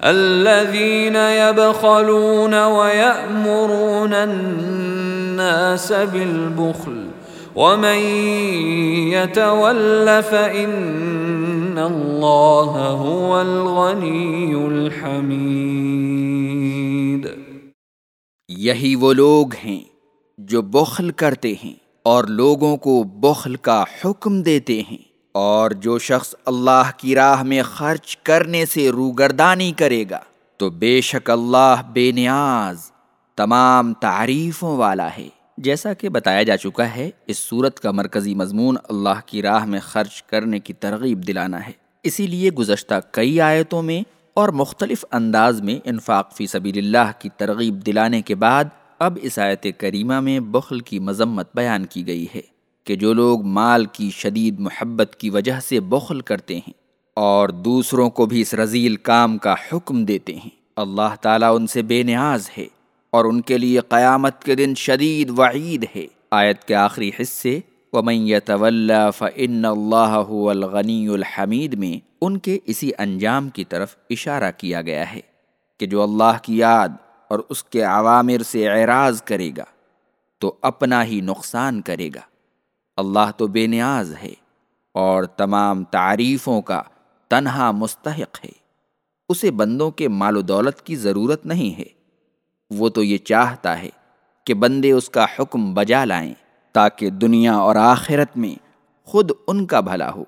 الذين يبخلون ويأمرون الناس بالبخل ومن يتول فإن الله هو الغني الحميد یہی وہ لوگ ہیں جو بخل کرتے ہیں اور لوگوں کو بخل کا حکم دیتے ہیں۔ اور جو شخص اللہ کی راہ میں خرچ کرنے سے روگردانی کرے گا، تو بے شک اللہ بے نیاز تمام تعریفوں والا ہے۔ جیسا کہ بتایا جا چکا ہے، اس صورت کا مرکزی مضمون اللہ کی راہ میں خرچ کرنے کی ترغیب دلانا ہے۔ اسی لیے گزشتہ کئی آیتوں میں اور مختلف انداز میں انفاق فی سبیل اللہ کی ترغیب دلانے کے بعد، اب اس آیت کریمہ میں بخل کی مذمت بیان کی گئی ہے۔ کہ جو لوگ مال کی شدید محبت کی وجہ سے بخل کرتے ہیں اور دوسروں کو بھی اس رضیل کام کا حکم دیتے ہیں۔ اللہ تعالیٰ ان سے بے نیاز ہے اور ان کے لیے قیامت کے دن شدید وعید ہے۔ آیت کے آخری حصے، ومن طول فن اللہ الغنی الحمید میں ان کے اسی انجام کی طرف اشارہ کیا گیا ہے کہ جو اللہ کی یاد اور اس کے عوامر سے اعراض کرے گا تو اپنا ہی نقصان کرے گا۔ اللہ تو بے نیاز ہے اور تمام تعریفوں کا تنہا مستحق ہے۔ اسے بندوں کے مال و دولت کی ضرورت نہیں ہے۔ وہ تو یہ چاہتا ہے کہ بندے اس کا حکم بجا لائیں تاکہ دنیا اور آخرت میں خود ان کا بھلا ہو۔